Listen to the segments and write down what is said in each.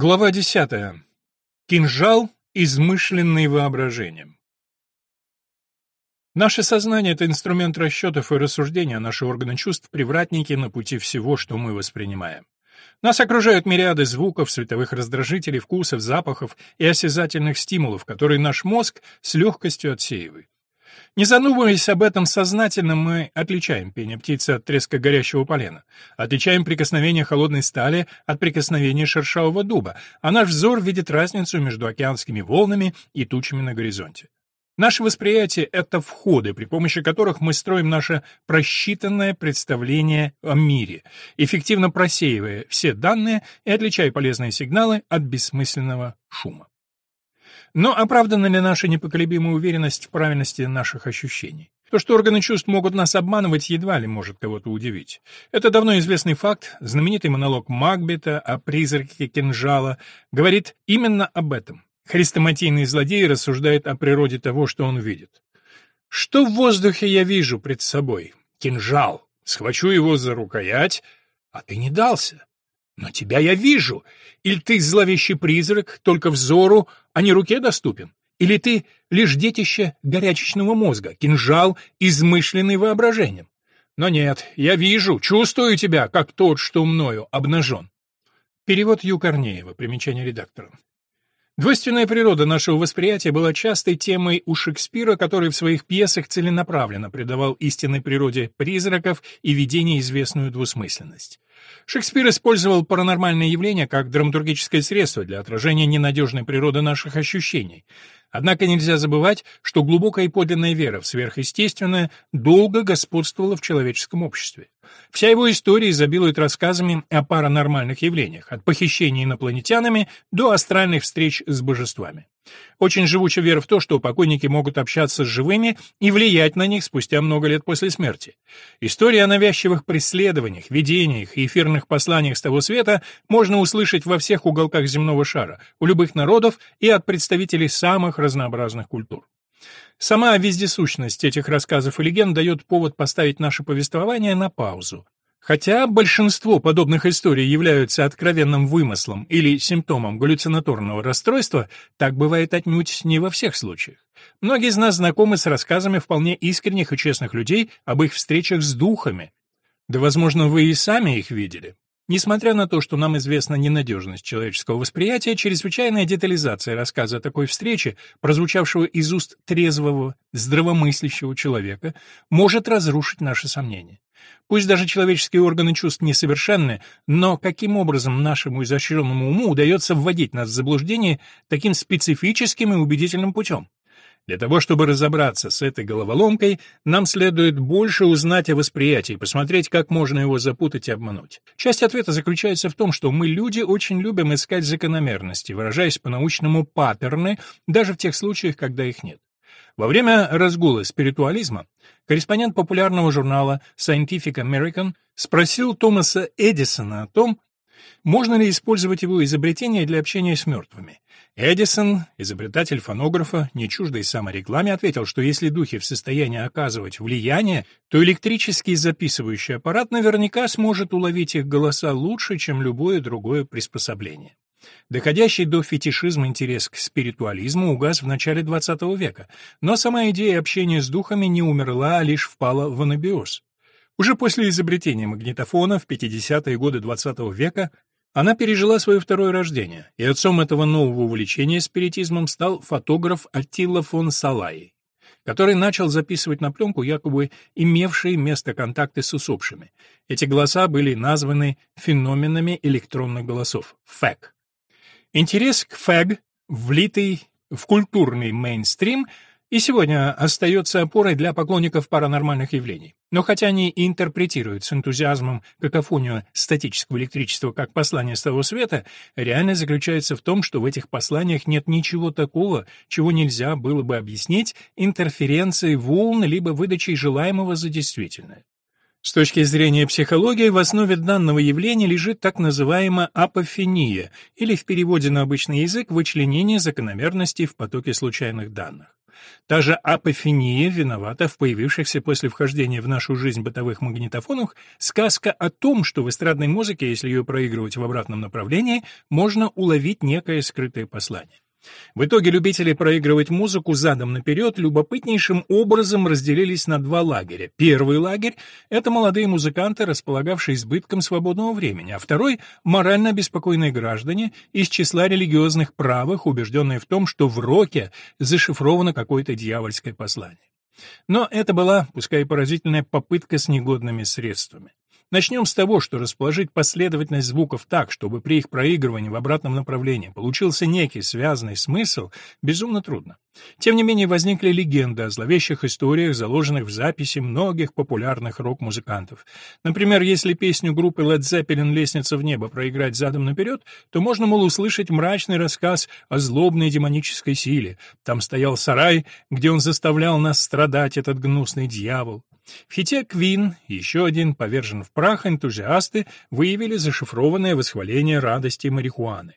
Глава 10. Кинжал, измышленный воображением. Наше сознание — это инструмент расчетов и рассуждения, а наши органы чувств — привратники на пути всего, что мы воспринимаем. Нас окружают мириады звуков, световых раздражителей, вкусов, запахов и осязательных стимулов, которые наш мозг с легкостью отсеивает. Не задумываясь об этом сознательно, мы отличаем пение птицы от треска горящего полена, отличаем прикосновение холодной стали от прикосновения шершавого дуба, а наш взор видит разницу между океанскими волнами и тучами на горизонте. Наше восприятие — это входы, при помощи которых мы строим наше просчитанное представление о мире, эффективно просеивая все данные и отличая полезные сигналы от бессмысленного шума. Но оправдана ли наша непоколебимая уверенность в правильности наших ощущений? То, что органы чувств могут нас обманывать, едва ли может кого-то удивить. Это давно известный факт, знаменитый монолог Макбета о призраке кинжала говорит именно об этом. Хрестоматийный злодей рассуждает о природе того, что он видит. «Что в воздухе я вижу пред собой? Кинжал. Схвачу его за рукоять, а ты не дался. Но тебя я вижу. Или ты зловещий призрак, только взору, а не руке доступен? Или ты лишь детище горячечного мозга, кинжал, измышленный воображением? Но нет, я вижу, чувствую тебя, как тот, что мною обнажен. Перевод Ю. Корнеева, примечание редактора. Двойственная природа нашего восприятия была частой темой у Шекспира, который в своих пьесах целенаправленно придавал истинной природе призраков и видений известную двусмысленность. Шекспир использовал паранормальные явления как драматургическое средство для отражения ненадежной природы наших ощущений. Однако нельзя забывать, что глубокая и подлинная вера в сверхъестественное долго господствовала в человеческом обществе. Вся его история изобилует рассказами о паранормальных явлениях, от похищения инопланетянами до астральных встреч с божествами. Очень живуча вера в то, что покойники могут общаться с живыми и влиять на них спустя много лет после смерти. История о навязчивых преследованиях, видениях и эфирных посланиях с того света можно услышать во всех уголках земного шара, у любых народов и от представителей самых разнообразных культур. Сама вездесущность этих рассказов и легенд дает повод поставить наше повествование на паузу. Хотя большинство подобных историй являются откровенным вымыслом или симптомом галлюцинаторного расстройства, так бывает отнюдь не во всех случаях. Многие из нас знакомы с рассказами вполне искренних и честных людей об их встречах с духами. Да, возможно, вы и сами их видели. Несмотря на то, что нам известна ненадежность человеческого восприятия, чрезвычайная детализация рассказа о такой встрече, прозвучавшего из уст трезвого, здравомыслящего человека, может разрушить наши сомнения. Пусть даже человеческие органы чувств несовершенны, но каким образом нашему изощренному уму удается вводить нас в заблуждение таким специфическим и убедительным путем? Для того, чтобы разобраться с этой головоломкой, нам следует больше узнать о восприятии, посмотреть, как можно его запутать и обмануть. Часть ответа заключается в том, что мы, люди, очень любим искать закономерности, выражаясь по-научному паттерны, даже в тех случаях, когда их нет. Во время разгула спиритуализма корреспондент популярного журнала Scientific American спросил Томаса Эдисона о том, можно ли использовать его изобретение для общения с мертвыми. Эдисон, изобретатель фонографа, не чуждый саморекламе, ответил, что если духи в состоянии оказывать влияние, то электрический записывающий аппарат наверняка сможет уловить их голоса лучше, чем любое другое приспособление. Доходящий до фетишизма интерес к спиритуализму угас в начале XX века, но сама идея общения с духами не умерла, а лишь впала в анабиоз. Уже после изобретения магнитофона в 50-е годы XX века она пережила свое второе рождение, и отцом этого нового увлечения спиритизмом стал фотограф Аттила фон Салай, который начал записывать на пленку якобы имевшие место контакты с усопшими. Эти голоса были названы феноменами электронных голосов — ФЭГ. Интерес к ФЭГ, влитый в культурный мейнстрим, и сегодня остается опорой для поклонников паранормальных явлений. Но хотя они и интерпретируют с энтузиазмом какофонию статического электричества как послание с того света, реальность заключается в том, что в этих посланиях нет ничего такого, чего нельзя было бы объяснить интерференцией волн либо выдачей желаемого за действительное. С точки зрения психологии, в основе данного явления лежит так называемая апофения, или в переводе на обычный язык вычленение закономерностей в потоке случайных данных. Та же апофения виновата в появившихся после вхождения в нашу жизнь бытовых магнитофонах сказка о том, что в эстрадной музыке, если ее проигрывать в обратном направлении, можно уловить некое скрытое послание. В итоге любители проигрывать музыку задом наперед любопытнейшим образом разделились на два лагеря. Первый лагерь — это молодые музыканты, располагавшие избытком свободного времени, а второй — морально беспокойные граждане из числа религиозных правых, убежденные в том, что в роке зашифровано какое-то дьявольское послание. Но это была, пускай и поразительная, попытка с негодными средствами. Начнем с того, что расположить последовательность звуков так, чтобы при их проигрывании в обратном направлении получился некий связанный смысл, безумно трудно. Тем не менее, возникли легенды о зловещих историях, заложенных в записи многих популярных рок-музыкантов. Например, если песню группы Led Zeppelin «Лестница в небо» проиграть задом наперед, то можно, мол, услышать мрачный рассказ о злобной демонической силе. Там стоял сарай, где он заставлял нас страдать, этот гнусный дьявол. В хите «Квин» еще один повержен в прах энтузиасты выявили зашифрованное восхваление радости марихуаны.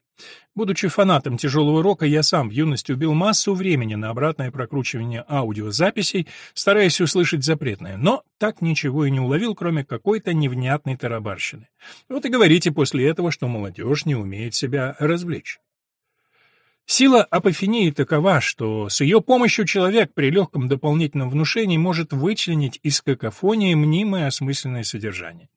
Будучи фанатом тяжелого рока, я сам в юности убил массу времени на обратное прокручивание аудиозаписей, стараясь услышать запретное, но так ничего и не уловил, кроме какой-то невнятной тарабарщины. Вот и говорите после этого, что молодежь не умеет себя развлечь. Сила апофении такова, что с ее помощью человек при легком дополнительном внушении может вычленить из какофонии мнимое осмысленное содержание.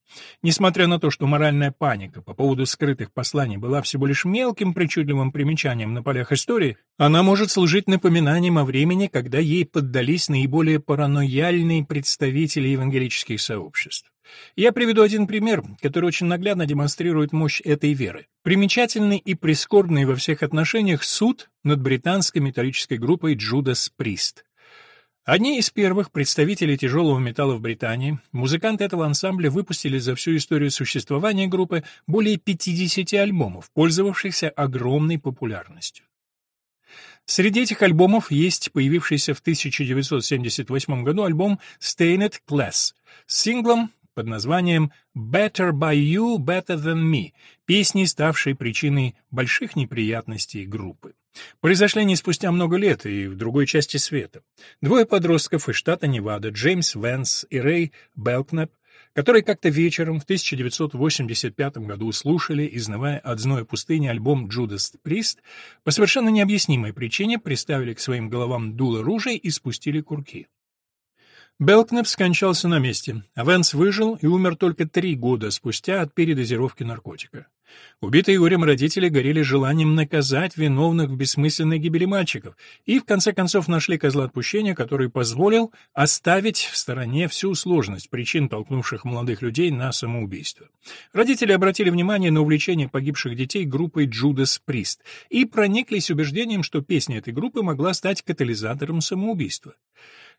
Несмотря на то, что моральная паника по поводу скрытых посланий была всего лишь мелким причудливым примечанием на полях истории, она может служить напоминанием о времени, когда ей поддались наиболее паранояльные представители евангелических сообществ. Я приведу один пример, который очень наглядно демонстрирует мощь этой веры. Примечательный и прискорбный во всех отношениях суд над британской металлической группой Judas Priest. Одни из первых представителей тяжелого металла в Британии, музыканты этого ансамбля выпустили за всю историю существования группы более 50 альбомов, пользовавшихся огромной популярностью. Среди этих альбомов есть появившийся в 1978 году альбом Stained Class с синглом под названием «Better by You, Better Than Me», песни, ставшей причиной больших неприятностей группы. Произошли они спустя много лет и в другой части света. Двое подростков из штата Невада, Джеймс Венс и Рэй Белкнеп, которые как-то вечером в 1985 году слушали, изнывая от зноя пустыни, альбом «Judas Priest», по совершенно необъяснимой причине приставили к своим головам дуло ружей и спустили курки. Белкнеп скончался на месте, а Венс выжил и умер только три года спустя от передозировки наркотика. Убитые горем родители горели желанием наказать виновных в бессмысленной гибели мальчиков и, в конце концов, нашли козла отпущения, который позволил оставить в стороне всю сложность причин, толкнувших молодых людей на самоубийство. Родители обратили внимание на увлечение погибших детей группой Judas Priest и прониклись убеждением, что песня этой группы могла стать катализатором самоубийства.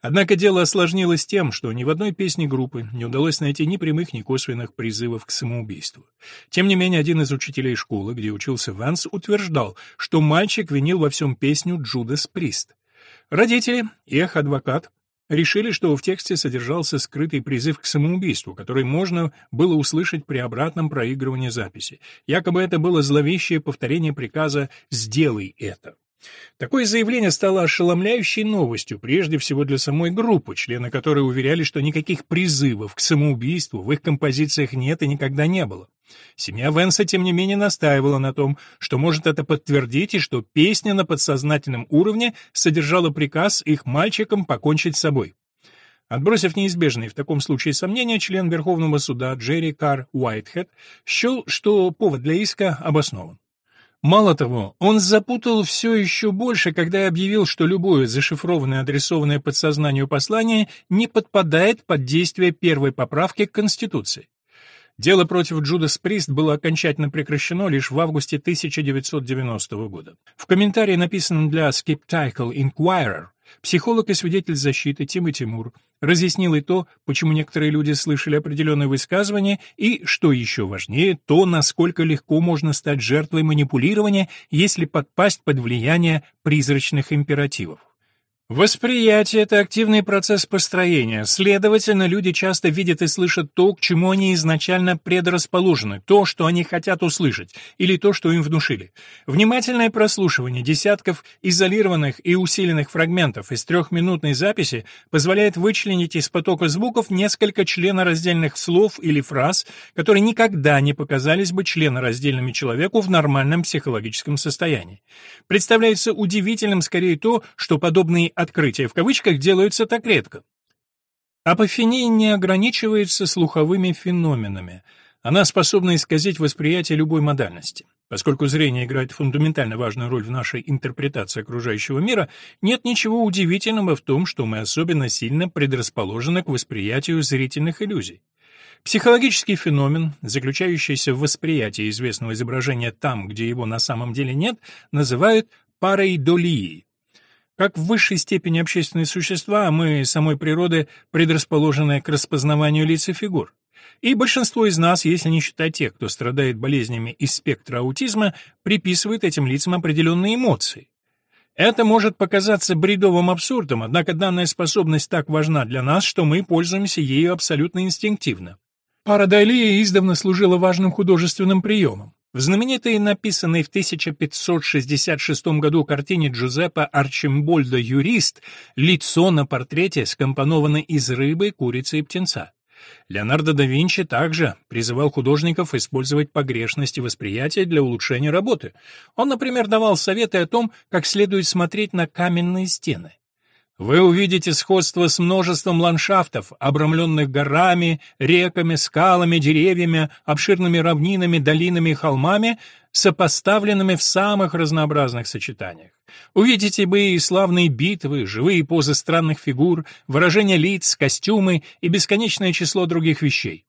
Однако дело осложнилось тем, что ни в одной песне группы не удалось найти ни прямых, ни косвенных призывов к самоубийству. Тем не менее, один из учителей школы, где учился Ванс, утверждал, что мальчик винил во всем песню «Джудас Прист». Родители их адвокат решили, что в тексте содержался скрытый призыв к самоубийству, который можно было услышать при обратном проигрывании записи. Якобы это было зловещее повторение приказа «сделай это». Такое заявление стало ошеломляющей новостью, прежде всего для самой группы, члены которой уверяли, что никаких призывов к самоубийству в их композициях нет и никогда не было. Семья Венса, тем не менее, настаивала на том, что может это подтвердить и что песня на подсознательном уровне содержала приказ их мальчикам покончить с собой. Отбросив неизбежные в таком случае сомнения, член Верховного суда Джерри Карр Уайтхед счел, что повод для иска обоснован. Мало того, он запутал все еще больше, когда объявил, что любое зашифрованное адресованное подсознанию послание не подпадает под действие первой поправки к Конституции. Дело против Джудас Прист было окончательно прекращено лишь в августе 1990 года. В комментарии, написанном для Skeptical Inquirer, Психолог и свидетель защиты Тима Тимур разъяснил и то, почему некоторые люди слышали определенные высказывания, и, что еще важнее, то, насколько легко можно стать жертвой манипулирования, если подпасть под влияние призрачных императивов. Восприятие — это активный процесс построения. Следовательно, люди часто видят и слышат то, к чему они изначально предрасположены, то, что они хотят услышать, или то, что им внушили. Внимательное прослушивание десятков изолированных и усиленных фрагментов из трехминутной записи позволяет вычленить из потока звуков несколько членораздельных слов или фраз, которые никогда не показались бы членораздельными человеку в нормальном психологическом состоянии. Представляется удивительным скорее то, что подобные открытия в кавычках делаются так редко. Апофения не ограничивается слуховыми феноменами. Она способна исказить восприятие любой модальности. Поскольку зрение играет фундаментально важную роль в нашей интерпретации окружающего мира, нет ничего удивительного в том, что мы особенно сильно предрасположены к восприятию зрительных иллюзий. Психологический феномен, заключающийся в восприятии известного изображения там, где его на самом деле нет, называют парейдолией. Как в высшей степени общественные существа, мы самой природы предрасположены к распознаванию лиц и фигур. И большинство из нас, если не считать тех, кто страдает болезнями из спектра аутизма, приписывает этим лицам определенные эмоции. Это может показаться бредовым абсурдом, однако данная способность так важна для нас, что мы пользуемся ею абсолютно инстинктивно. Парадайлия издавна служила важным художественным приемом. В знаменитой, написанной в 1566 году картине Джузеппе Арчимбольда «Юрист» лицо на портрете скомпоновано из рыбы, курицы и птенца. Леонардо да Винчи также призывал художников использовать погрешности восприятия для улучшения работы. Он, например, давал советы о том, как следует смотреть на каменные стены. Вы увидите сходство с множеством ландшафтов, обрамленных горами, реками, скалами, деревьями, обширными равнинами, долинами и холмами, сопоставленными в самых разнообразных сочетаниях. Увидите бои и славные битвы, живые позы странных фигур, выражения лиц, костюмы и бесконечное число других вещей.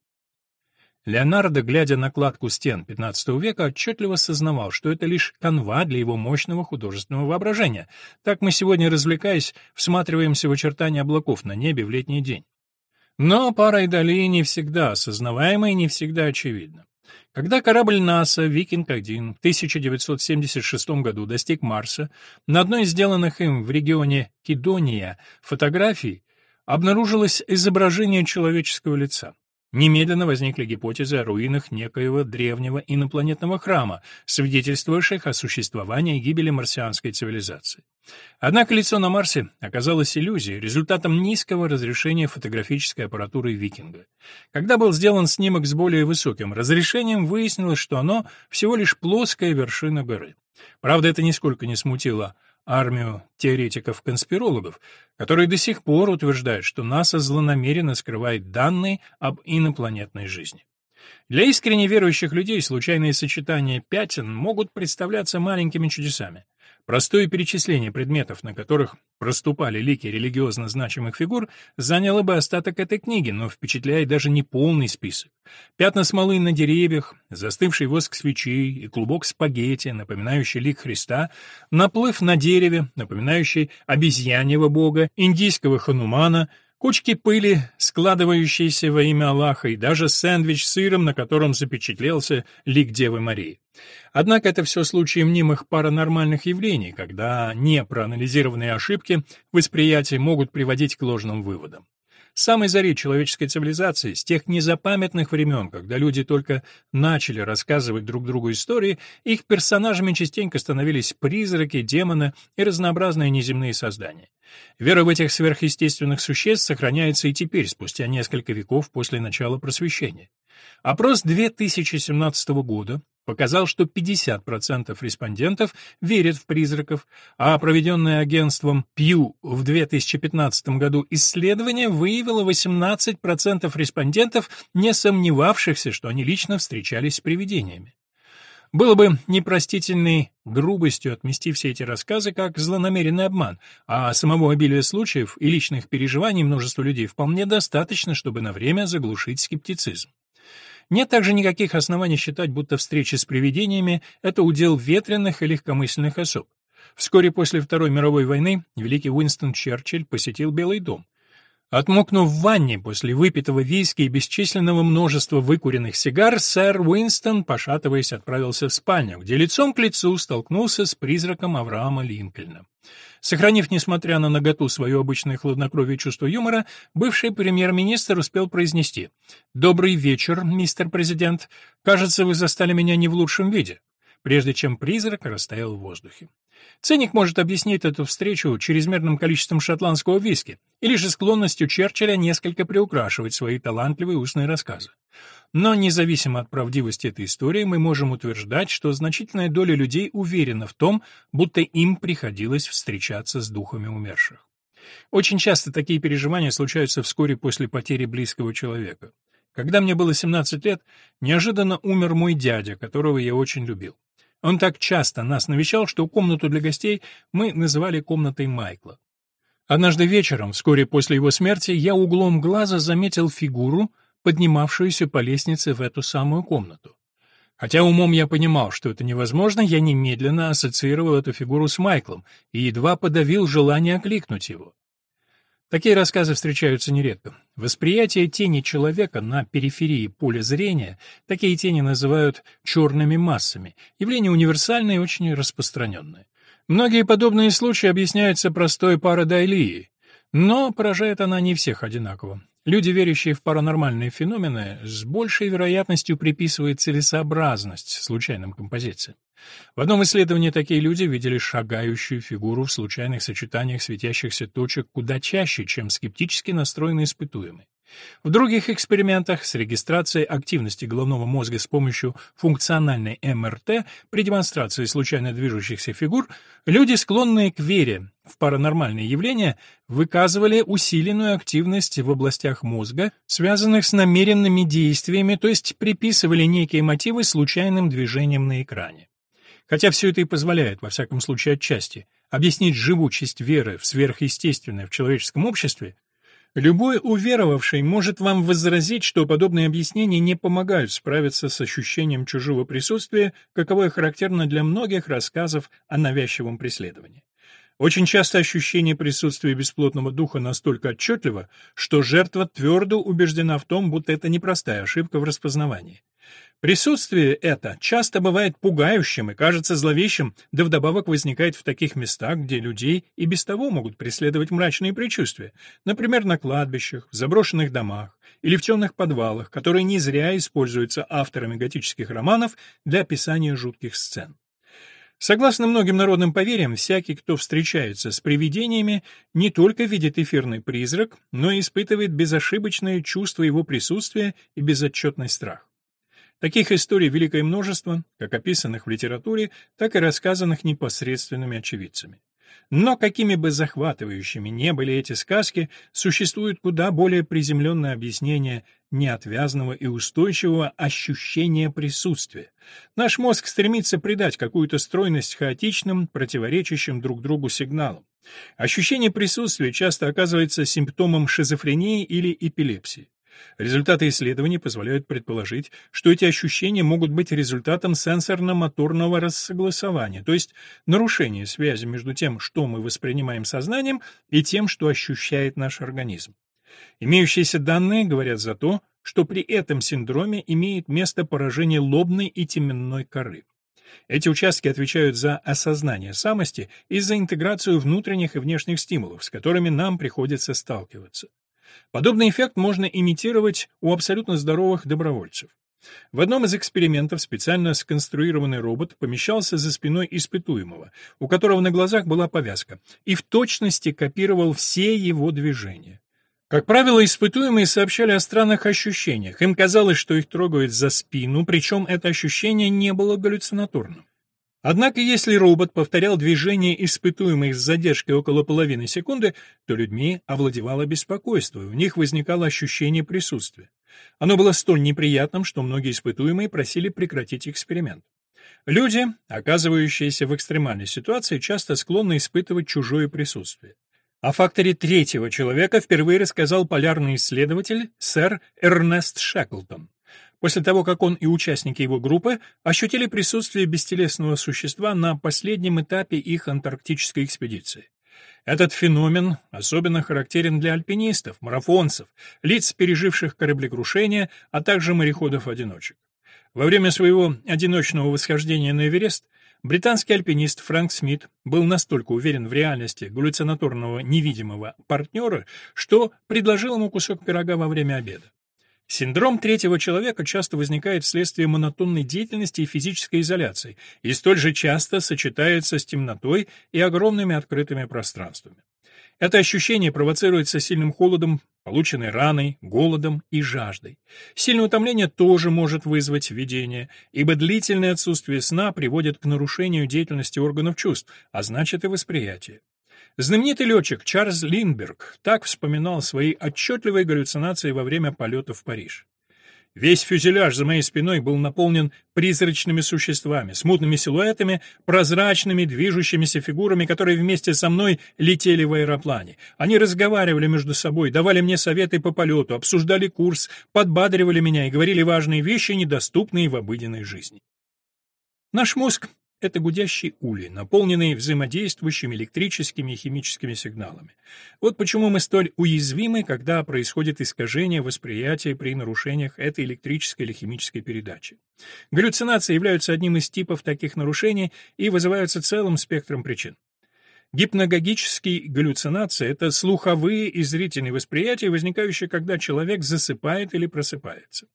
Леонардо, глядя на кладку стен XV века, отчетливо сознавал, что это лишь канва для его мощного художественного воображения. Так мы сегодня, развлекаясь, всматриваемся в очертания облаков на небе в летний день. Но пара и дали не всегда осознаваемо и не всегда очевидно. Когда корабль НАСА «Викинг-1» в 1976 году достиг Марса, на одной из сделанных им в регионе Кидония фотографий обнаружилось изображение человеческого лица. Немедленно возникли гипотезы о руинах некоего древнего инопланетного храма, свидетельствующих о существовании и гибели марсианской цивилизации. Однако лицо на Марсе оказалось иллюзией, результатом низкого разрешения фотографической аппаратуры «Викинга». Когда был сделан снимок с более высоким разрешением, выяснилось, что оно всего лишь плоская вершина горы. Правда, это нисколько не смутило армию теоретиков-конспирологов, которые до сих пор утверждают, что НАСА злонамеренно скрывает данные об инопланетной жизни. Для искренне верующих людей случайные сочетания пятен могут представляться маленькими чудесами. Простое перечисление предметов, на которых проступали лики религиозно значимых фигур, заняло бы остаток этой книги, но впечатляет даже не полный список. Пятна смолы на деревьях, застывший воск свечей и клубок спагетти, напоминающий лик Христа, наплыв на дереве, напоминающий обезьяньего бога, индийского ханумана — Кучки пыли, складывающиеся во имя Аллаха, и даже сэндвич с сыром, на котором запечатлелся лик Девы Марии. Однако это все случаи мнимых паранормальных явлений, когда непроанализированные ошибки восприятия могут приводить к ложным выводам. Самой зари человеческой цивилизации, с тех незапамятных времен, когда люди только начали рассказывать друг другу истории, их персонажами частенько становились призраки, демоны и разнообразные неземные создания. Вера в этих сверхъестественных существ сохраняется и теперь, спустя несколько веков после начала просвещения. Опрос 2017 года показал, что 50% респондентов верят в призраков, а проведенное агентством Pew в 2015 году исследование выявило 18% респондентов, не сомневавшихся, что они лично встречались с привидениями. Было бы непростительной грубостью отмести все эти рассказы как злонамеренный обман, а самого обилия случаев и личных переживаний множества людей вполне достаточно, чтобы на время заглушить скептицизм. Нет также никаких оснований считать, будто встречи с привидениями — это удел ветреных и легкомысленных особ. Вскоре после Второй мировой войны великий Уинстон Черчилль посетил Белый дом. Отмокнув в ванне после выпитого виски и бесчисленного множества выкуренных сигар, сэр Уинстон, пошатываясь, отправился в спальню, где лицом к лицу столкнулся с призраком Авраама Линкольна. Сохранив, несмотря на наготу, свое обычное хладнокровие чувство юмора, бывший премьер-министр успел произнести «Добрый вечер, мистер президент. Кажется, вы застали меня не в лучшем виде», прежде чем призрак растаял в воздухе. Циник может объяснить эту встречу чрезмерным количеством шотландского виски или же склонностью Черчилля несколько приукрашивать свои талантливые устные рассказы. Но независимо от правдивости этой истории, мы можем утверждать, что значительная доля людей уверена в том, будто им приходилось встречаться с духами умерших. Очень часто такие переживания случаются вскоре после потери близкого человека. Когда мне было 17 лет, неожиданно умер мой дядя, которого я очень любил. Он так часто нас навещал, что комнату для гостей мы называли комнатой Майкла. Однажды вечером, вскоре после его смерти, я углом глаза заметил фигуру, поднимавшуюся по лестнице в эту самую комнату. Хотя умом я понимал, что это невозможно, я немедленно ассоциировал эту фигуру с Майклом и едва подавил желание окликнуть его. Такие рассказы встречаются нередко. Восприятие тени человека на периферии поля зрения, такие тени называют черными массами, явление универсальное и очень распространенное. Многие подобные случаи объясняются простой парадайлией, но поражает она не всех одинаково. Люди, верящие в паранормальные феномены, с большей вероятностью приписывают целесообразность случайным композициям. В одном исследовании такие люди видели шагающую фигуру в случайных сочетаниях светящихся точек куда чаще, чем скептически настроенные испытуемые. В других экспериментах с регистрацией активности головного мозга с помощью функциональной МРТ при демонстрации случайно движущихся фигур люди, склонные к вере в паранормальные явления, выказывали усиленную активность в областях мозга, связанных с намеренными действиями, то есть приписывали некие мотивы случайным движениям на экране. Хотя все это и позволяет, во всяком случае отчасти, объяснить живучесть веры в сверхъестественное в человеческом обществе, Любой уверовавший может вам возразить, что подобные объяснения не помогают справиться с ощущением чужого присутствия, каковое характерно для многих рассказов о навязчивом преследовании. Очень часто ощущение присутствия бесплотного духа настолько отчетливо, что жертва твердо убеждена в том, будто это непростая ошибка в распознавании. Присутствие это часто бывает пугающим и кажется зловещим, да вдобавок возникает в таких местах, где людей и без того могут преследовать мрачные предчувствия, например, на кладбищах, в заброшенных домах или в темных подвалах, которые не зря используются авторами готических романов для описания жутких сцен. Согласно многим народным поверьям, всякий, кто встречается с привидениями, не только видит эфирный призрак, но и испытывает безошибочное чувство его присутствия и безотчетный страх. Таких историй великое множество, как описанных в литературе, так и рассказанных непосредственными очевидцами. Но какими бы захватывающими не были эти сказки, существует куда более приземленное объяснение неотвязного и устойчивого ощущения присутствия. Наш мозг стремится придать какую-то стройность хаотичным, противоречащим друг другу сигналам. Ощущение присутствия часто оказывается симптомом шизофрении или эпилепсии. Результаты исследований позволяют предположить, что эти ощущения могут быть результатом сенсорно-моторного рассогласования, то есть нарушения связи между тем, что мы воспринимаем сознанием, и тем, что ощущает наш организм. Имеющиеся данные говорят за то, что при этом синдроме имеет место поражение лобной и теменной коры. Эти участки отвечают за осознание самости и за интеграцию внутренних и внешних стимулов, с которыми нам приходится сталкиваться. Подобный эффект можно имитировать у абсолютно здоровых добровольцев. В одном из экспериментов специально сконструированный робот помещался за спиной испытуемого, у которого на глазах была повязка, и в точности копировал все его движения. Как правило, испытуемые сообщали о странных ощущениях. Им казалось, что их трогают за спину, причем это ощущение не было галлюцинаторным. Однако, если робот повторял движения испытуемых с задержкой около половины секунды, то людьми овладевало беспокойство, и у них возникало ощущение присутствия. Оно было столь неприятным, что многие испытуемые просили прекратить эксперимент. Люди, оказывающиеся в экстремальной ситуации, часто склонны испытывать чужое присутствие. О факторе третьего человека впервые рассказал полярный исследователь сэр Эрнест Шеклтон после того, как он и участники его группы ощутили присутствие бестелесного существа на последнем этапе их антарктической экспедиции. Этот феномен особенно характерен для альпинистов, марафонцев, лиц, переживших кораблекрушение, а также мореходов-одиночек. Во время своего одиночного восхождения на Эверест британский альпинист Фрэнк Смит был настолько уверен в реальности галлюцинаторного невидимого партнера, что предложил ему кусок пирога во время обеда. Синдром третьего человека часто возникает вследствие монотонной деятельности и физической изоляции, и столь же часто сочетается с темнотой и огромными открытыми пространствами. Это ощущение провоцируется сильным холодом, полученной раной, голодом и жаждой. Сильное утомление тоже может вызвать видение, ибо длительное отсутствие сна приводит к нарушению деятельности органов чувств, а значит и восприятия. Знаменитый летчик Чарльз Линдберг так вспоминал свои отчетливые галлюцинации во время полета в Париж. Весь фюзеляж за моей спиной был наполнен призрачными существами, смутными силуэтами, прозрачными движущимися фигурами, которые вместе со мной летели в аэроплане. Они разговаривали между собой, давали мне советы по полету, обсуждали курс, подбадривали меня и говорили важные вещи, недоступные в обыденной жизни. Наш мозг это гудящий улей, наполненный взаимодействующими электрическими и химическими сигналами. Вот почему мы столь уязвимы, когда происходит искажение восприятия при нарушениях этой электрической или химической передачи. Галлюцинации являются одним из типов таких нарушений и вызываются целым спектром причин. Гипногогические галлюцинации — это слуховые и зрительные восприятия, возникающие, когда человек засыпает или просыпается.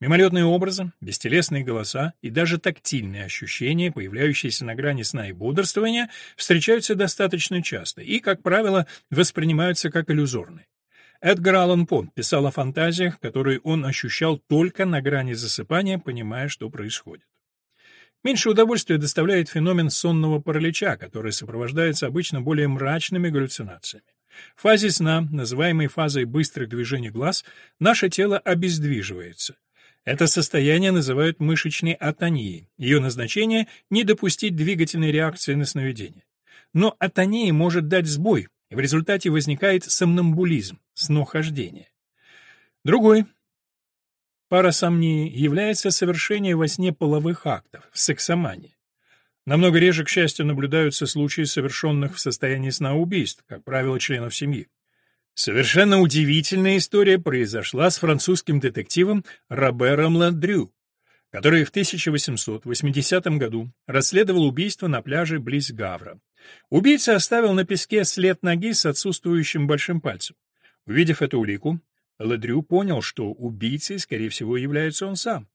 Мимолетные образы, бестелесные голоса и даже тактильные ощущения, появляющиеся на грани сна и бодрствования, встречаются достаточно часто и, как правило, воспринимаются как иллюзорные. Эдгар Аллан По писал о фантазиях, которые он ощущал только на грани засыпания, понимая, что происходит. Меньше удовольствия доставляет феномен сонного паралича, который сопровождается обычно более мрачными галлюцинациями. В фазе сна, называемой фазой быстрых движений глаз, наше тело обездвиживается – это состояние называют мышечной атонией. Ее назначение – не допустить двигательной реакции на сновидение. Но атония может дать сбой, и в результате возникает сомнамбулизм, снохождение. Другой парасомнией является совершение во сне половых актов, сексомания. Намного реже, к счастью, наблюдаются случаи совершенных в состоянии сна убийств, как правило, членов семьи. Совершенно удивительная история произошла с французским детективом Робером Ладрю, который в 1880 году расследовал убийство на пляже близ Гавра. Убийца оставил на песке след ноги с отсутствующим большим пальцем. Увидев эту улику, Ладрю понял, что убийцей, скорее всего, является он сам.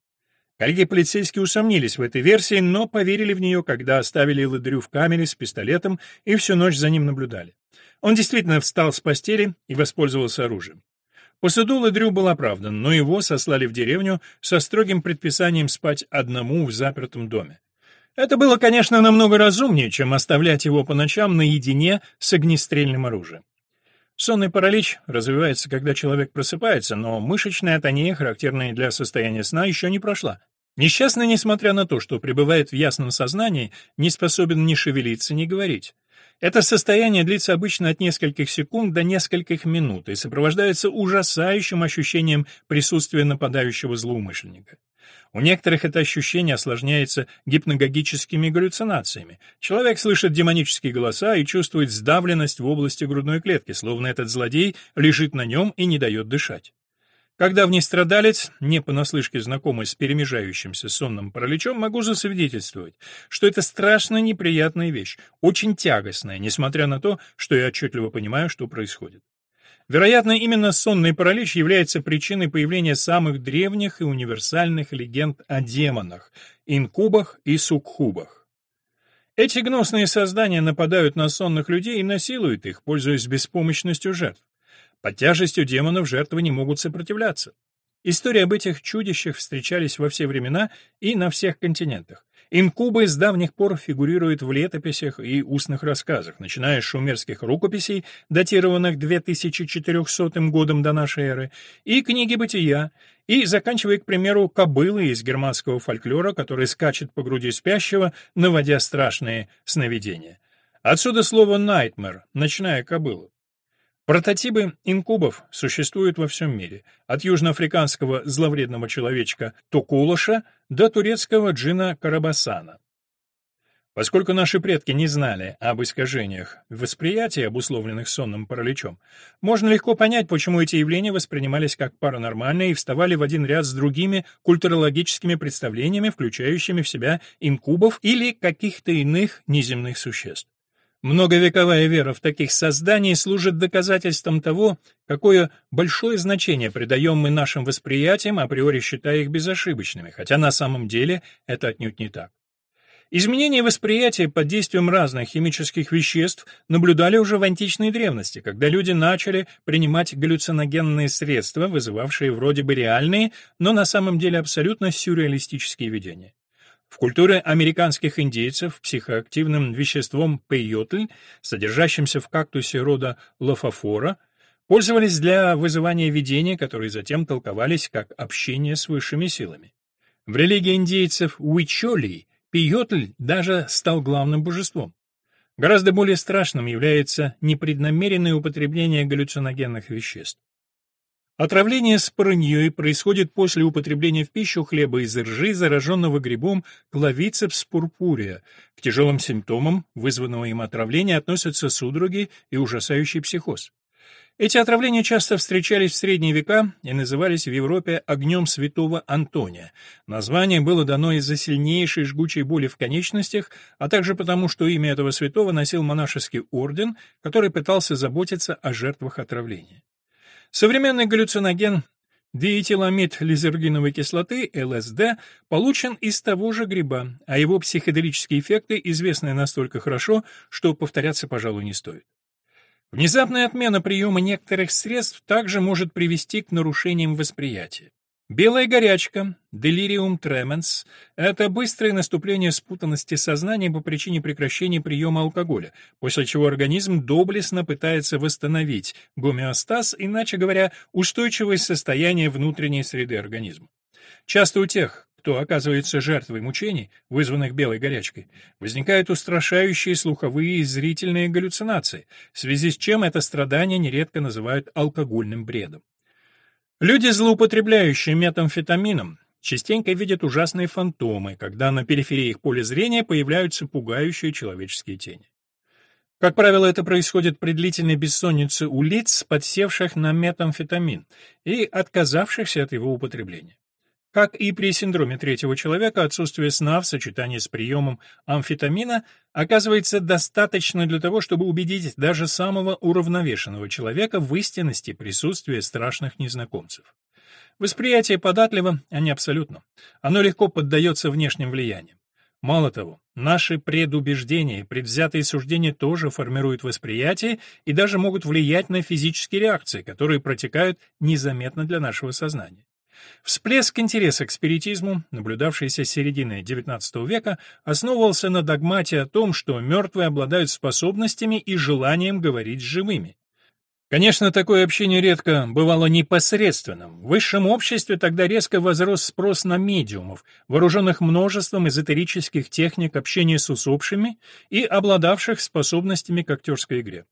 Коллеги полицейские усомнились в этой версии, но поверили в нее, когда оставили Ладрю в камере с пистолетом и всю ночь за ним наблюдали. Он действительно встал с постели и воспользовался оружием. По суду Ладрю был оправдан, но его сослали в деревню со строгим предписанием спать одному в запертом доме. Это было, конечно, намного разумнее, чем оставлять его по ночам наедине с огнестрельным оружием. Сонный паралич развивается, когда человек просыпается, но мышечная атония, характерная для состояния сна, еще не прошла. Несчастный, несмотря на то, что пребывает в ясном сознании, не способен ни шевелиться, ни говорить. Это состояние длится обычно от нескольких секунд до нескольких минут и сопровождается ужасающим ощущением присутствия нападающего злоумышленника. У некоторых это ощущение осложняется гипногогическими галлюцинациями. Человек слышит демонические голоса и чувствует сдавленность в области грудной клетки, словно этот злодей лежит на нем и не дает дышать. Когда в ней страдалец, не понаслышке знакомый с перемежающимся сонным параличом, могу засвидетельствовать, что это страшно неприятная вещь, очень тягостная, несмотря на то, что я отчетливо понимаю, что происходит. Вероятно, именно сонный паралич является причиной появления самых древних и универсальных легенд о демонах, инкубах и суккубах. Эти гнусные создания нападают на сонных людей и насилуют их, пользуясь беспомощностью жертв. Под тяжестью демонов жертвы не могут сопротивляться. Истории об этих чудищах встречались во все времена и на всех континентах. Инкубы с давних пор фигурируют в летописях и устных рассказах, начиная с шумерских рукописей, датированных 2400 годом до нашей эры, и книги бытия, и заканчивая, к примеру, кобылой из германского фольклора, который скачет по груди спящего, наводя страшные сновидения. Отсюда слово «nightmare» — «ночная кобыла». Прототипы инкубов существуют во всем мире, от южноафриканского зловредного человечка Токулоша до турецкого джина Карабасана. Поскольку наши предки не знали об искажениях восприятия, обусловленных сонным параличом, можно легко понять, почему эти явления воспринимались как паранормальные и вставали в один ряд с другими культурологическими представлениями, включающими в себя инкубов или каких-то иных неземных существ. Многовековая вера в таких созданий служит доказательством того, какое большое значение придаем мы нашим восприятиям, априори считая их безошибочными, хотя на самом деле это отнюдь не так. Изменение восприятия под действием разных химических веществ наблюдали уже в античной древности, когда люди начали принимать галлюциногенные средства, вызывавшие вроде бы реальные, но на самом деле абсолютно сюрреалистические видения. В культуре американских индейцев психоактивным веществом пейотль, содержащимся в кактусе рода лофофора, пользовались для вызывания видений, которые затем толковались как общение с высшими силами. В религии индейцев Уичоли Пиотль даже стал главным божеством. Гораздо более страшным является непреднамеренное употребление галлюциногенных веществ. Отравление спорыньей происходит после употребления в пищу хлеба из ржи, зараженного грибом клавицепс пурпурия. К тяжелым симптомам, вызванного им отравления, относятся судороги и ужасающий психоз. Эти отравления часто встречались в средние века и назывались в Европе огнем святого Антония. Название было дано из-за сильнейшей жгучей боли в конечностях, а также потому, что имя этого святого носил монашеский орден, который пытался заботиться о жертвах отравления. Современный галлюциноген Диэтиламид лизергиновой кислоты, ЛСД, получен из того же гриба, а его психоделические эффекты известны настолько хорошо, что повторяться, пожалуй, не стоит. Внезапная отмена приема некоторых средств также может привести к нарушениям восприятия. Белая горячка, delirium tremens – это быстрое наступление спутанности сознания по причине прекращения приема алкоголя, после чего организм доблестно пытается восстановить гомеостаз, иначе говоря, устойчивое состояние внутренней среды организма. Часто у тех, кто оказывается жертвой мучений, вызванных белой горячкой, возникают устрашающие слуховые и зрительные галлюцинации, в связи с чем это страдание нередко называют алкогольным бредом. Люди, злоупотребляющие метамфетамином, частенько видят ужасные фантомы, когда на периферии их поля зрения появляются пугающие человеческие тени. Как правило, это происходит при длительной бессоннице у лиц, подсевших на метамфетамин и отказавшихся от его употребления. Как и при синдроме третьего человека, отсутствие сна в сочетании с приемом амфетамина оказывается достаточно для того, чтобы убедить даже самого уравновешенного человека в истинности присутствия страшных незнакомцев. Восприятие податливо, а не абсолютно. Оно легко поддается внешним влияниям. Мало того, наши предубеждения и предвзятые суждения тоже формируют восприятие и даже могут влиять на физические реакции, которые протекают незаметно для нашего сознания. Всплеск интереса к спиритизму, наблюдавшийся с середины XIX века, основывался на догмате о том, что мертвые обладают способностями и желанием говорить с живыми. Конечно, такое общение редко бывало непосредственным. В высшем обществе тогда резко возрос спрос на медиумов, вооруженных множеством эзотерических техник общения с усопшими и обладавших способностями к актерской игре.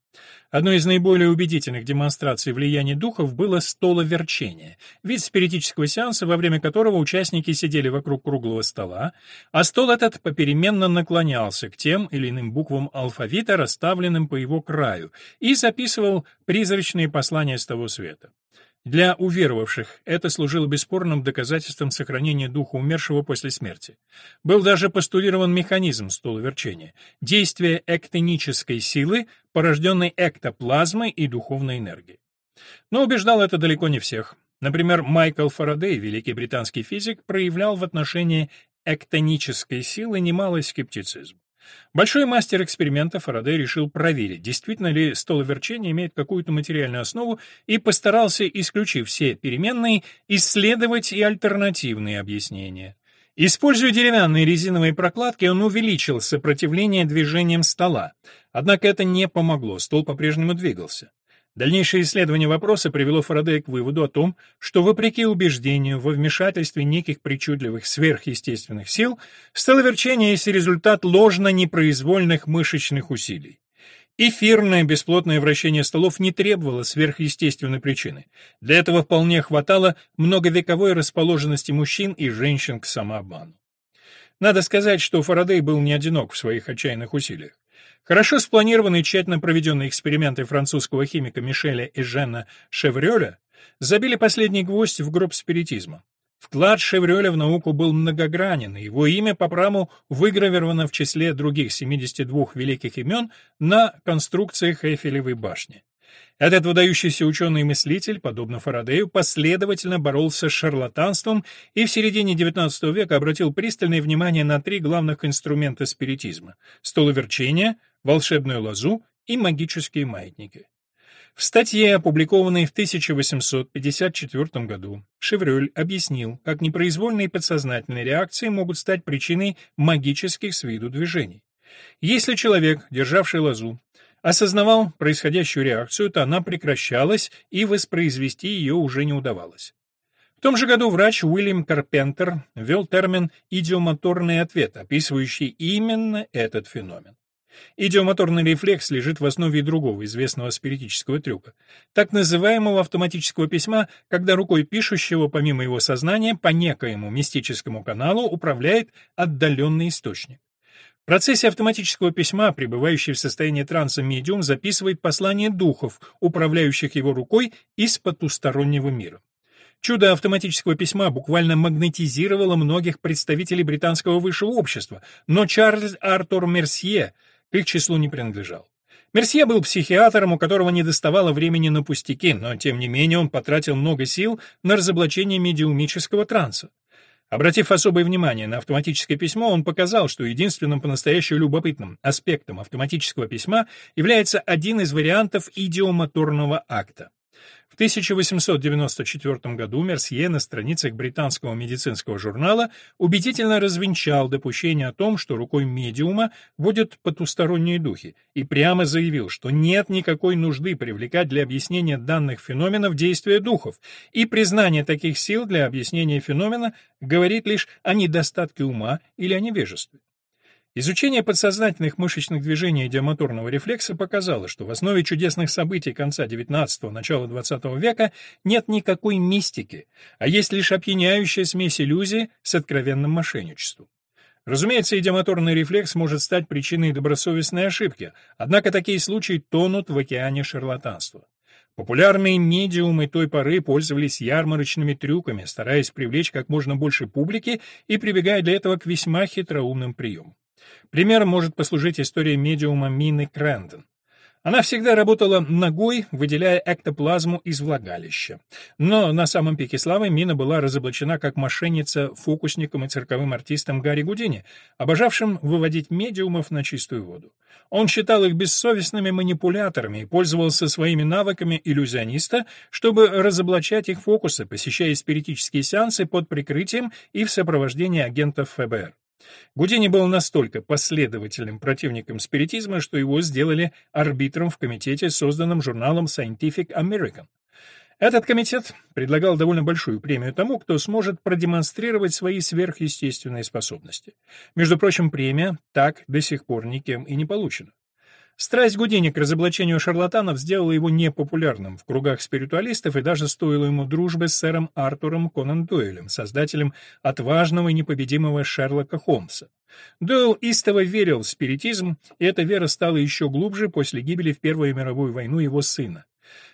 Одной из наиболее убедительных демонстраций влияния духов было столоверчение, вид спиритического сеанса, во время которого участники сидели вокруг круглого стола, а стол этот попеременно наклонялся к тем или иным буквам алфавита, расставленным по его краю, и записывал призрачные послания с того света. Для уверовавших это служило бесспорным доказательством сохранения духа умершего после смерти. Был даже постулирован механизм столоверчения – действие эктонической силы, порожденной эктоплазмой и духовной энергией. Но убеждал это далеко не всех. Например, Майкл Фарадей, великий британский физик, проявлял в отношении эктонической силы немалый скептицизм. Большой мастер эксперимента Фарадей решил проверить, действительно ли столоверчение имеет какую-то материальную основу, и постарался, исключив все переменные, исследовать и альтернативные объяснения. Используя деревянные резиновые прокладки, он увеличил сопротивление движениям стола. Однако это не помогло, стол по-прежнему двигался. Дальнейшее исследование вопроса привело Фарадея к выводу о том, что, вопреки убеждению во вмешательстве неких причудливых сверхъестественных сил, столоверчение есть результат ложно-непроизвольных мышечных усилий. Эфирное бесплотное вращение столов не требовало сверхъестественной причины. Для этого вполне хватало многовековой расположенности мужчин и женщин к самообману. Надо сказать, что Фарадей был не одинок в своих отчаянных усилиях. Хорошо спланированные и тщательно проведенные эксперименты французского химика Мишеля и Жена Шеврёля забили последний гвоздь в гроб спиритизма. Вклад Шеврёля в науку был многогранен, и его имя по праву выгравировано в числе других 72 великих имен на конструкциях Эйфелевой башни. Этот выдающийся ученый-мыслитель, подобно Фарадею, последовательно боролся с шарлатанством и в середине XIX века обратил пристальное внимание на три главных инструмента спиритизма — столоверчение, волшебную лозу и магические маятники. В статье, опубликованной в 1854 году, Шеврёль объяснил, как непроизвольные подсознательные реакции могут стать причиной магических с виду движений. Если человек, державший лозу, осознавал происходящую реакцию, то она прекращалась, и воспроизвести ее уже не удавалось. В том же году врач Уильям Карпентер ввел термин «идиомоторный ответ», описывающий именно этот феномен. Идиомоторный рефлекс лежит в основе другого известного спиритического трюка, так называемого автоматического письма, когда рукой пишущего, помимо его сознания, по некоему мистическому каналу управляет отдаленный источник. В процессе автоматического письма, пребывающий в состоянии транса медиум записывает послание духов, управляющих его рукой из потустороннего мира. Чудо автоматического письма буквально магнетизировало многих представителей британского высшего общества, но Чарльз Артур Мерсье к их числу не принадлежал. Мерсье был психиатром, у которого не доставало времени на пустяки, но тем не менее он потратил много сил на разоблачение медиумического транса. Обратив особое внимание на автоматическое письмо, он показал, что единственным по-настоящему любопытным аспектом автоматического письма является один из вариантов идиомоторного акта. В 1894 году Мерсье на страницах британского медицинского журнала убедительно развенчал допущение о том, что рукой медиума водят потусторонние духи, и прямо заявил, что нет никакой нужды привлекать для объяснения данных феноменов действия духов, и признание таких сил для объяснения феномена говорит лишь о недостатке ума или о невежестве. Изучение подсознательных мышечных движений идиомоторного рефлекса показало, что в основе чудесных событий конца XIX – начала XX века нет никакой мистики, а есть лишь опьяняющая смесь иллюзии с откровенным мошенничеством. Разумеется, идиомоторный рефлекс может стать причиной добросовестной ошибки, однако такие случаи тонут в океане шарлатанства. Популярные медиумы той поры пользовались ярмарочными трюками, стараясь привлечь как можно больше публики и прибегая для этого к весьма хитроумным приемам. Примером может послужить история медиума Мины Крэндон. Она всегда работала ногой, выделяя эктоплазму из влагалища. Но на самом пике славы Мина была разоблачена как мошенница фокусником и цирковым артистом Гарри Гудини, обожавшим выводить медиумов на чистую воду. Он считал их бессовестными манипуляторами и пользовался своими навыками иллюзиониста, чтобы разоблачать их фокусы, посещая спиритические сеансы под прикрытием и в сопровождении агентов ФБР. Гудини был настолько последовательным противником спиритизма, что его сделали арбитром в комитете, созданном журналом Scientific American. Этот комитет предлагал довольно большую премию тому, кто сможет продемонстрировать свои сверхъестественные способности. Между прочим, премия так до сих пор никем и не получена. Страсть Гудини к разоблачению шарлатанов сделала его непопулярным в кругах спиритуалистов и даже стоила ему дружбы с сэром Артуром Конан Дойлем, создателем отважного и непобедимого Шерлока Холмса. Дойл истово верил в спиритизм, и эта вера стала еще глубже после гибели в Первую мировую войну его сына.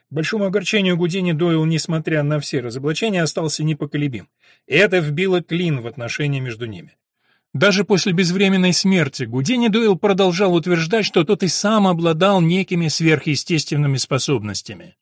К большому огорчению Гудини Дойл, несмотря на все разоблачения, остался непоколебим. И это вбило клин в отношения между ними. Даже после безвременной смерти Гудини Дойл продолжал утверждать, что тот и сам обладал некими сверхъестественными способностями.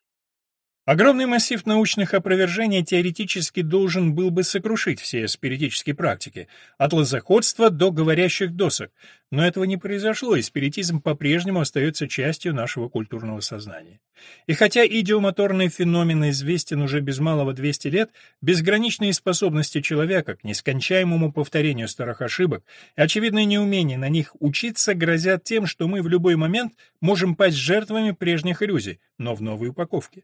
Огромный массив научных опровержений теоретически должен был бы сокрушить все спиритические практики, от лозоходства до говорящих досок, но этого не произошло, и спиритизм по-прежнему остается частью нашего культурного сознания. И хотя идиомоторный феномен известен уже без малого 200 лет, безграничные способности человека к нескончаемому повторению старых ошибок и очевидное неумение на них учиться грозят тем, что мы в любой момент можем пасть жертвами прежних иллюзий, но в новой упаковке.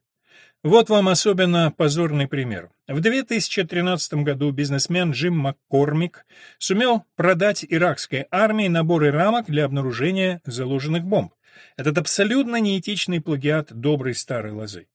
Вот вам особенно позорный пример. В 2013 году бизнесмен Джим Маккормик сумел продать иракской армии наборы рамок для обнаружения заложенных бомб. Этот абсолютно неэтичный плагиат доброй старой лозы.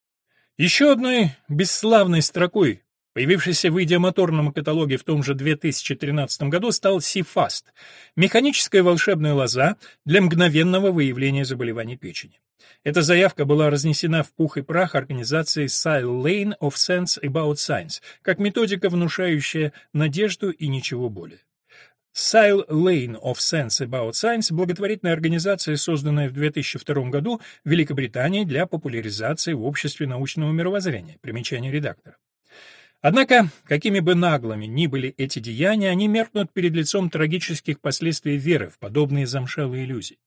Еще одной бесславной строкой Появившийся в идиомоторном каталоге в том же 2013 году стал CFAST – механическая волшебная лоза для мгновенного выявления заболеваний печени. Эта заявка была разнесена в пух и прах организацией Sile Lane of Sense About Science, как методика, внушающая надежду и ничего более. Sile Lane of Sense About Science – благотворительная организация, созданная в 2002 году в Великобритании для популяризации в обществе научного мировоззрения. Примечание редактора. Однако, какими бы наглыми ни были эти деяния, они меркнут перед лицом трагических последствий веры в подобные замшелые иллюзии.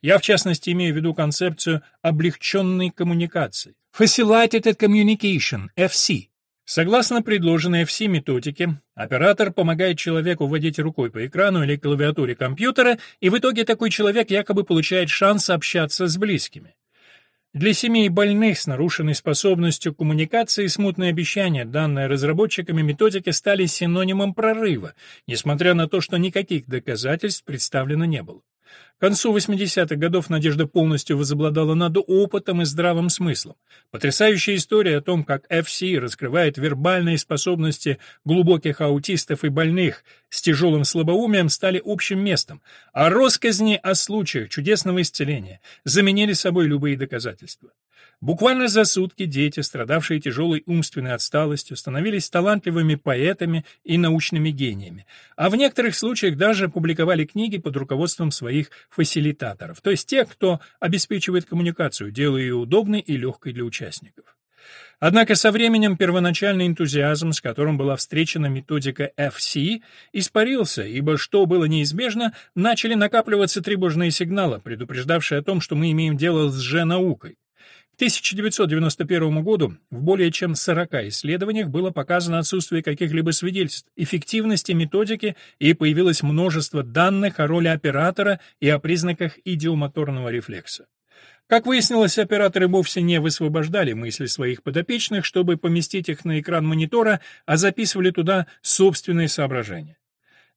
Я, в частности, имею в виду концепцию облегченной коммуникации. Facilitated Communication, FC. Согласно предложенной FC методике, оператор помогает человеку вводить рукой по экрану или клавиатуре компьютера, и в итоге такой человек якобы получает шанс общаться с близкими. Для семей больных с нарушенной способностью коммуникации смутные обещания, данные разработчиками методики, стали синонимом прорыва, несмотря на то, что никаких доказательств представлено не было. К концу 80-х годов надежда полностью возобладала над опытом и здравым смыслом. Потрясающая история о том, как FC раскрывает вербальные способности глубоких аутистов и больных с тяжелым слабоумием стали общим местом, а россказни о случаях чудесного исцеления заменили собой любые доказательства. Буквально за сутки дети, страдавшие тяжелой умственной отсталостью, становились талантливыми поэтами и научными гениями, а в некоторых случаях даже публиковали книги под руководством своих фасилитаторов, то есть тех, кто обеспечивает коммуникацию, делая ее удобной и легкой для участников. Однако со временем первоначальный энтузиазм, с которым была встречена методика FC, испарился, ибо, что было неизбежно, начали накапливаться тревожные сигналы, предупреждавшие о том, что мы имеем дело с же-наукой. 1991 году в более чем 40 исследованиях было показано отсутствие каких-либо свидетельств эффективности методики и появилось множество данных о роли оператора и о признаках идиомоторного рефлекса. Как выяснилось, операторы вовсе не высвобождали мысли своих подопечных, чтобы поместить их на экран монитора, а записывали туда собственные соображения.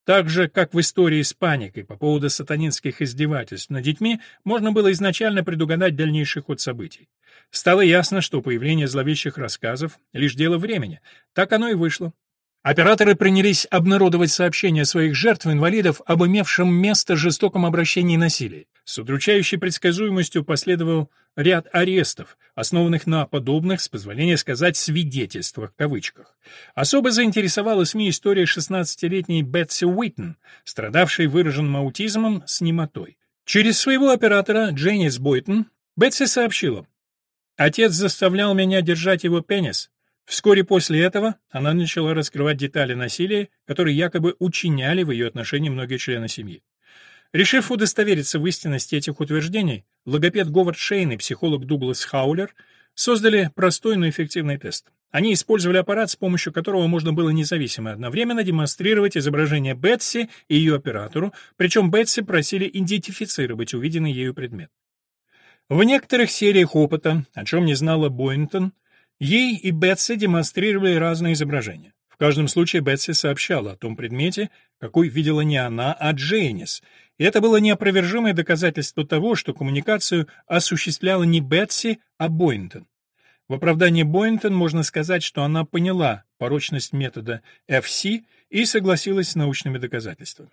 Так же, как в истории с паникой по поводу сатанинских издевательств над детьми, можно было изначально предугадать дальнейший ход событий. Стало ясно, что появление зловещих рассказов — лишь дело времени. Так оно и вышло. Операторы принялись обнародовать сообщения своих жертв-инвалидов об имевшем место жестоком обращении и насилии. С удручающей предсказуемостью последовал ряд арестов, основанных на подобных, с позволения сказать, «свидетельствах» в кавычках. Особо заинтересовала СМИ история 16-летней Бетси Уитн, страдавшей выраженным аутизмом с немотой. Через своего оператора Дженнис Бойтон Бетси сообщила, «Отец заставлял меня держать его пенис, Вскоре после этого она начала раскрывать детали насилия, которые якобы учиняли в ее отношении многие члены семьи. Решив удостовериться в истинности этих утверждений, логопед Говард Шейн и психолог Дуглас Хаулер создали простой, но эффективный тест. Они использовали аппарат, с помощью которого можно было независимо одновременно демонстрировать изображение Бетси и ее оператору, причем Бетси просили идентифицировать увиденный ею предмет. В некоторых сериях опыта, о чем не знала Бойнтон, Ей и Бетси демонстрировали разные изображения. В каждом случае Бетси сообщала о том предмете, какой видела не она, а Джейнис, и это было неопровержимое доказательство того, что коммуникацию осуществляла не Бетси, а Бойнтон. В оправдании Бойнтон можно сказать, что она поняла порочность метода FC и согласилась с научными доказательствами.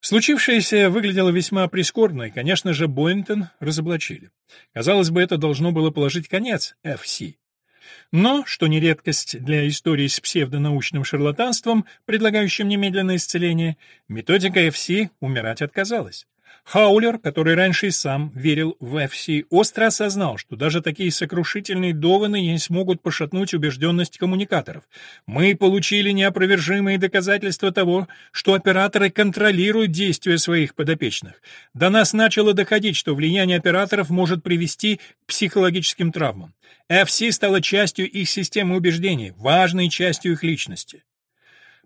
Случившееся выглядело весьма прискорбно, и, конечно же, Бойнтон разоблачили. Казалось бы, это должно было положить конец FC. Но, что не редкость для истории с псевдонаучным шарлатанством, предлагающим немедленное исцеление, методика FC умирать отказалась. Хаулер, который раньше и сам верил в FC, остро осознал, что даже такие сокрушительные доводы не смогут пошатнуть убежденность коммуникаторов. Мы получили неопровержимые доказательства того, что операторы контролируют действия своих подопечных. До нас начало доходить, что влияние операторов может привести к психологическим травмам. FC стала частью их системы убеждений, важной частью их личности.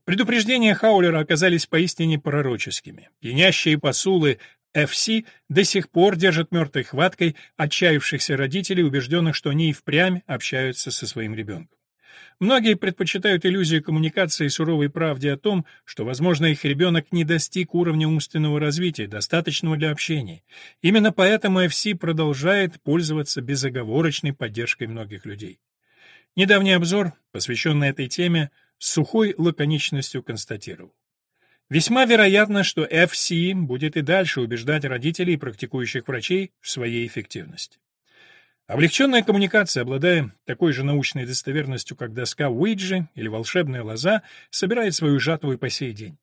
Предупреждения Хаулера оказались поистине пророческими. Пьянящие посулы FC до сих пор держат мертвой хваткой отчаявшихся родителей, убежденных, что они и впрямь общаются со своим ребенком. Многие предпочитают иллюзию коммуникации и суровой правде о том, что, возможно, их ребенок не достиг уровня умственного развития, достаточного для общения. Именно поэтому FC продолжает пользоваться безоговорочной поддержкой многих людей. Недавний обзор, посвященный этой теме, с сухой лаконичностью констатировал. Весьма вероятно, что FC будет и дальше убеждать родителей и практикующих врачей в своей эффективности. Облегченная коммуникация, обладая такой же научной достоверностью, как доска Уиджи или волшебная лоза, собирает свою жатву и по сей день.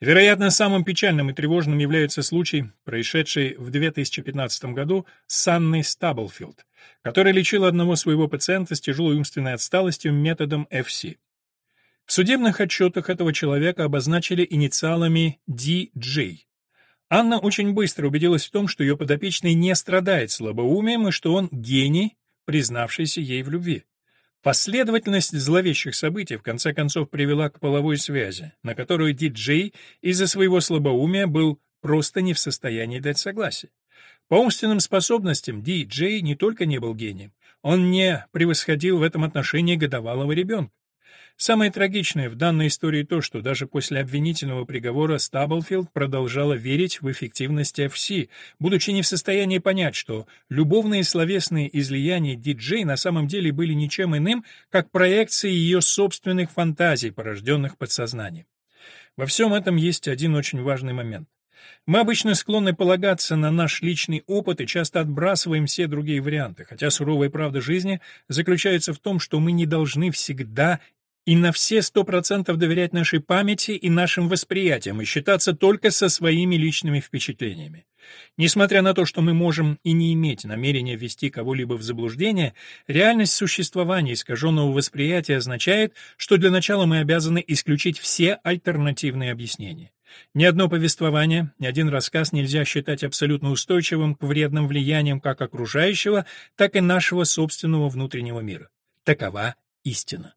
Вероятно, самым печальным и тревожным является случай, происшедший в 2015 году с Анной Стаблфилд, которая лечила одного своего пациента с тяжелой умственной отсталостью методом FC. В судебных отчетах этого человека обозначили инициалами DJ. Анна очень быстро убедилась в том, что ее подопечный не страдает слабоумием и что он гений, признавшийся ей в любви. Последовательность зловещих событий в конце концов привела к половой связи, на которую диджей из-за своего слабоумия был просто не в состоянии дать согласие. По умственным способностям диджей не только не был гением, он не превосходил в этом отношении годовалого ребенка. Самое трагичное в данной истории то, что даже после обвинительного приговора Стаблфилд продолжала верить в эффективность FC, будучи не в состоянии понять, что любовные словесные излияния диджей на самом деле были ничем иным, как проекцией ее собственных фантазий, порожденных подсознанием. Во всем этом есть один очень важный момент. Мы обычно склонны полагаться на наш личный опыт и часто отбрасываем все другие варианты, хотя суровая правда жизни заключается в том, что мы не должны всегда и на все сто процентов доверять нашей памяти и нашим восприятиям и считаться только со своими личными впечатлениями. Несмотря на то, что мы можем и не иметь намерения ввести кого-либо в заблуждение, реальность существования искаженного восприятия означает, что для начала мы обязаны исключить все альтернативные объяснения. Ни одно повествование, ни один рассказ нельзя считать абсолютно устойчивым к вредным влияниям как окружающего, так и нашего собственного внутреннего мира. Такова истина.